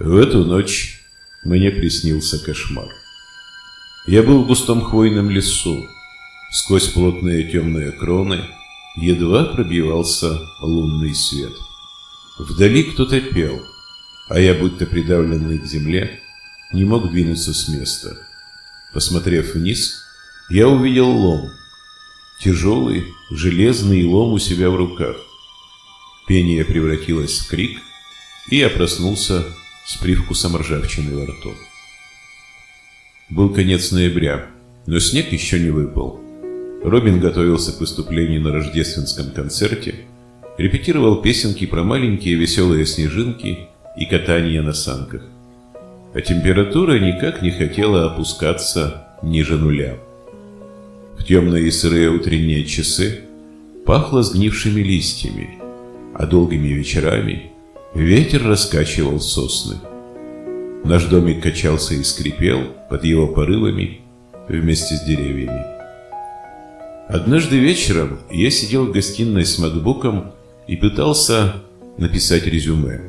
В эту ночь мне приснился кошмар. Я был в густом хвойном лесу. Сквозь плотные темные кроны едва пробивался лунный свет. Вдали кто-то пел, а я, будто придавленный к земле, не мог двинуться с места. Посмотрев вниз, я увидел лом. Тяжелый, железный лом у себя в руках. Пение превратилось в крик, и я проснулся с привкусом ржавчины во рту. Был конец ноября, но снег еще не выпал. Робин готовился к выступлению на рождественском концерте, репетировал песенки про маленькие веселые снежинки и катание на санках. А температура никак не хотела опускаться ниже нуля. В темные и сырые утренние часы пахло сгнившими листьями, а долгими вечерами Ветер раскачивал сосны. Наш домик качался и скрипел под его порывами вместе с деревьями. Однажды вечером я сидел в гостиной с макбуком и пытался написать резюме.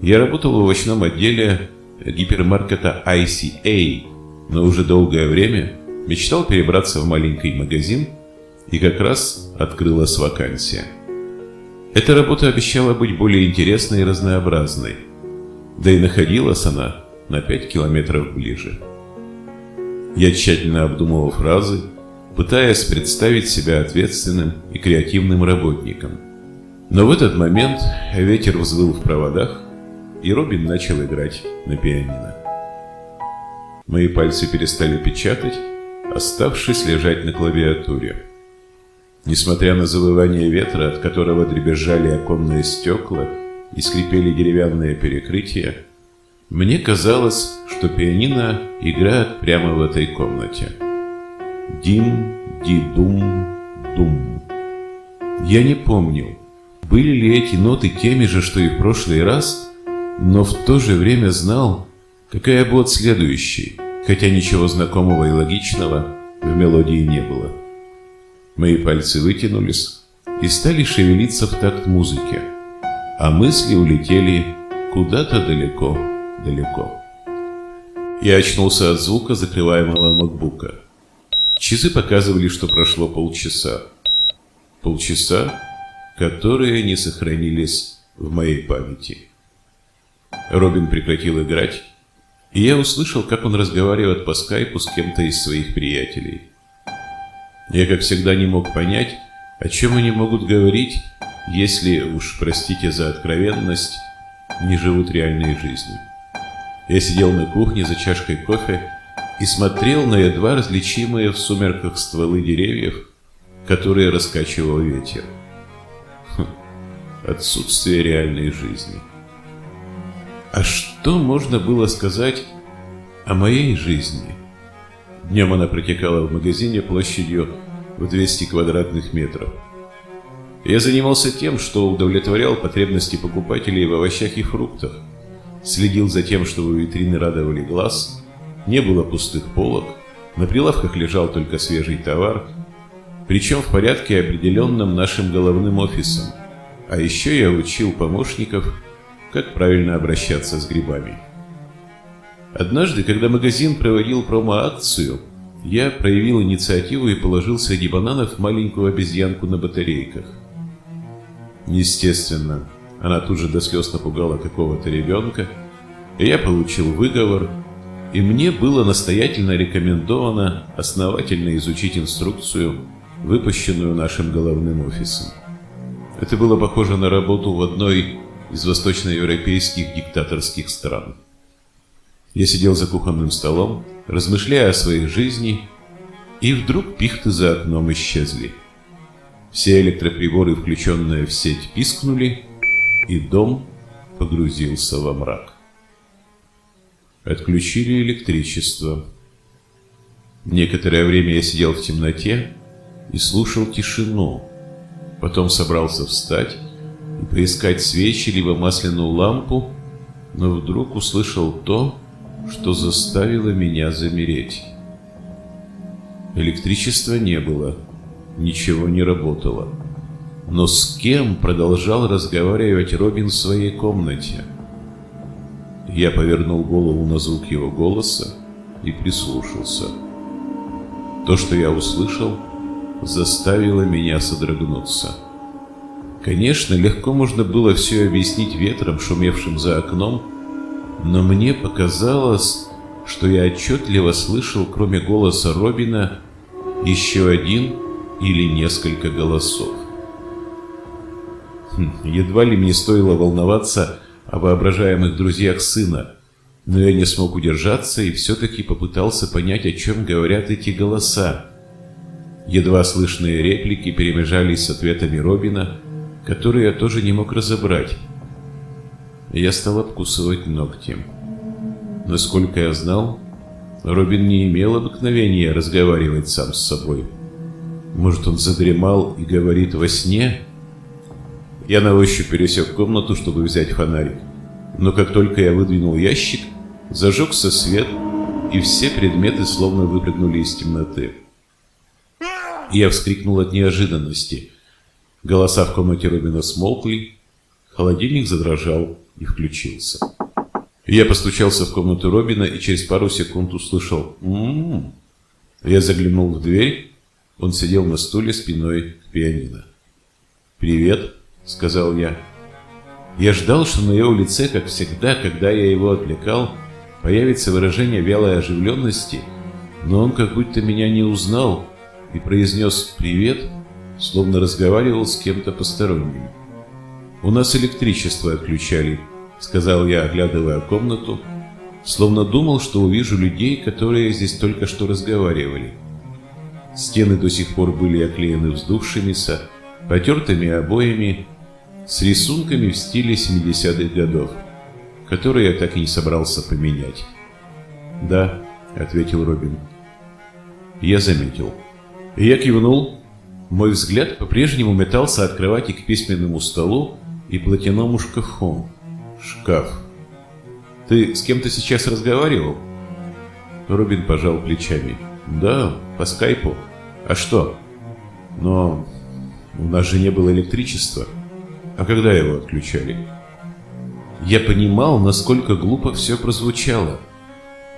Я работал в овощном отделе гипермаркета ICA, но уже долгое время мечтал перебраться в маленький магазин, и как раз открылась вакансия – эта работа обещала быть более интересной и разнообразной, да и находилась она на 5 километров ближе. Я тщательно обдумывал фразы, пытаясь представить себя ответственным и креативным работником. Но в этот момент ветер взвыл в проводах, и Робин начал играть на пианино. Мои пальцы перестали печатать, оставшись лежать на клавиатуре. Несмотря на завывание ветра, от которого дребезжали оконные стекла и скрипели деревянные перекрытия, мне казалось, что пианино играет прямо в этой комнате. Дим, ди, дум, дум. Я не помнил, были ли эти ноты теми же, что и в прошлый раз, но в то же время знал, какая будет следующей, хотя ничего знакомого и логичного в мелодии не было. Мои пальцы вытянулись и стали шевелиться в такт музыки, а мысли улетели куда-то далеко-далеко. Я очнулся от звука закрываемого макбука. Часы показывали, что прошло полчаса. Полчаса, которые не сохранились в моей памяти. Робин прекратил играть, и я услышал, как он разговаривает по скайпу с кем-то из своих приятелей. Я, как всегда, не мог понять, о чем они могут говорить, если, уж простите за откровенность, не живут реальной жизнью. Я сидел на кухне за чашкой кофе и смотрел на едва различимые в сумерках стволы деревьев, которые раскачивал ветер. Хм, отсутствие реальной жизни. А что можно было сказать о моей жизни? Днем она протекала в магазине площадью в 200 квадратных метров. Я занимался тем, что удовлетворял потребности покупателей в овощах и фруктах, следил за тем, чтобы витрины радовали глаз, не было пустых полок, на прилавках лежал только свежий товар, причем в порядке, определенном нашим головным офисом. А еще я учил помощников, как правильно обращаться с грибами. Однажды, когда магазин проводил промо-акцию, я проявил инициативу и положил среди бананов маленькую обезьянку на батарейках. Естественно, она тут же до слез напугала какого-то ребенка, и я получил выговор, и мне было настоятельно рекомендовано основательно изучить инструкцию, выпущенную нашим головным офисом. Это было похоже на работу в одной из восточноевропейских диктаторских стран. Я сидел за кухонным столом, размышляя о своей жизни, и вдруг пихты за окном исчезли. Все электроприборы, включенные в сеть, пискнули, и дом погрузился во мрак. Отключили электричество. Некоторое время я сидел в темноте и слушал тишину. Потом собрался встать и поискать свечи либо масляную лампу, но вдруг услышал то, что заставило меня замереть. Электричества не было, ничего не работало. Но с кем продолжал разговаривать Робин в своей комнате? Я повернул голову на звук его голоса и прислушался. То, что я услышал, заставило меня содрогнуться. Конечно, легко можно было все объяснить ветром, шумевшим за окном, но мне показалось, что я отчетливо слышал, кроме голоса Робина, еще один или несколько голосов. Хм, едва ли мне стоило волноваться о воображаемых друзьях сына, но я не смог удержаться и все-таки попытался понять, о чем говорят эти голоса. Едва слышные реплики перемежались с ответами Робина, которые я тоже не мог разобрать. Я стал обкусывать ногти. Насколько я знал, Робин не имел обыкновения разговаривать сам с собой. Может, он задремал и говорит во сне? Я на ощупь пересек комнату, чтобы взять фонарик. Но как только я выдвинул ящик, зажегся свет, и все предметы словно выпрыгнули из темноты. Я вскрикнул от неожиданности. Голоса в комнате Робина смолкли, холодильник задрожал и включился. Я постучался в комнату Робина и через пару секунд услышал «М-м-м». Я заглянул в дверь, он сидел на стуле спиной к пианино. «Привет», — сказал я. Я ждал, что на его лице, как всегда, когда я его отвлекал, появится выражение вялой оживленности, но он как будто меня не узнал и произнес «привет», словно разговаривал с кем-то посторонним. «У нас электричество отключали», — сказал я, оглядывая комнату, словно думал, что увижу людей, которые здесь только что разговаривали. Стены до сих пор были оклеены вздувшимися, потертыми обоями, с рисунками в стиле 70-х годов, которые я так и не собрался поменять. «Да», — ответил Робин. Я заметил. Я кивнул. Мой взгляд по-прежнему метался от кровати к письменному столу и платяному шкафу. Шкаф. Ты с кем-то сейчас разговаривал? Робин пожал плечами. Да, по скайпу. А что? Но у нас же не было электричества. А когда его отключали? Я понимал, насколько глупо все прозвучало.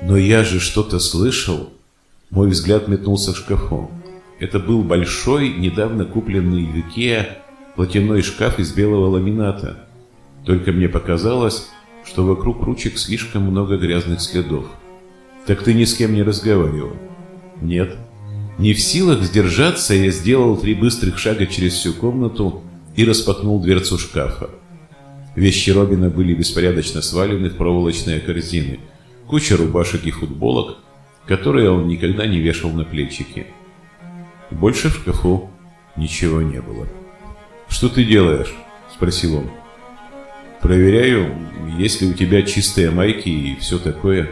Но я же что-то слышал. Мой взгляд метнулся к шкафу. Это был большой, недавно купленный в Икеа платяной шкаф из белого ламината. Только мне показалось, что вокруг ручек слишком много грязных следов. Так ты ни с кем не разговаривал? Нет. Не в силах сдержаться, я сделал три быстрых шага через всю комнату и распахнул дверцу шкафа. Вещи Робина были беспорядочно свалены в проволочные корзины, куча рубашек и футболок, которые он никогда не вешал на плечики. Больше в шкафу ничего не было. «Что ты делаешь?» – спросил он. Проверяю, есть ли у тебя чистые майки и все такое.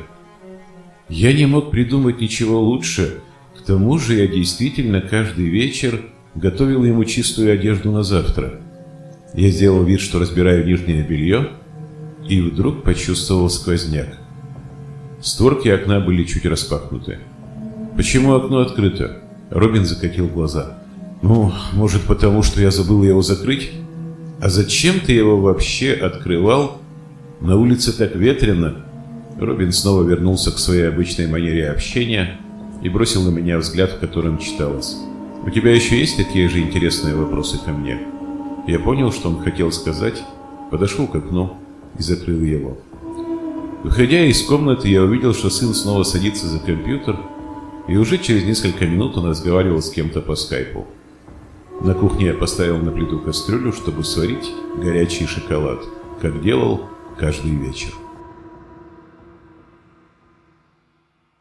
Я не мог придумать ничего лучше. К тому же я действительно каждый вечер готовил ему чистую одежду на завтра. Я сделал вид, что разбираю нижнее белье, и вдруг почувствовал сквозняк. Створки окна были чуть распахнуты. «Почему окно открыто?» Робин закатил глаза. «Ну, может, потому что я забыл его закрыть?» «А зачем ты его вообще открывал? На улице так ветрено». Робин снова вернулся к своей обычной манере общения и бросил на меня взгляд, в котором читалось. «У тебя еще есть такие же интересные вопросы ко мне?» Я понял, что он хотел сказать, подошел к окну и закрыл его. Выходя из комнаты, я увидел, что сын снова садится за компьютер, и уже через несколько минут он разговаривал с кем-то по скайпу. На кухне я поставил на плиту кастрюлю, чтобы сварить горячий шоколад, как делал каждый вечер.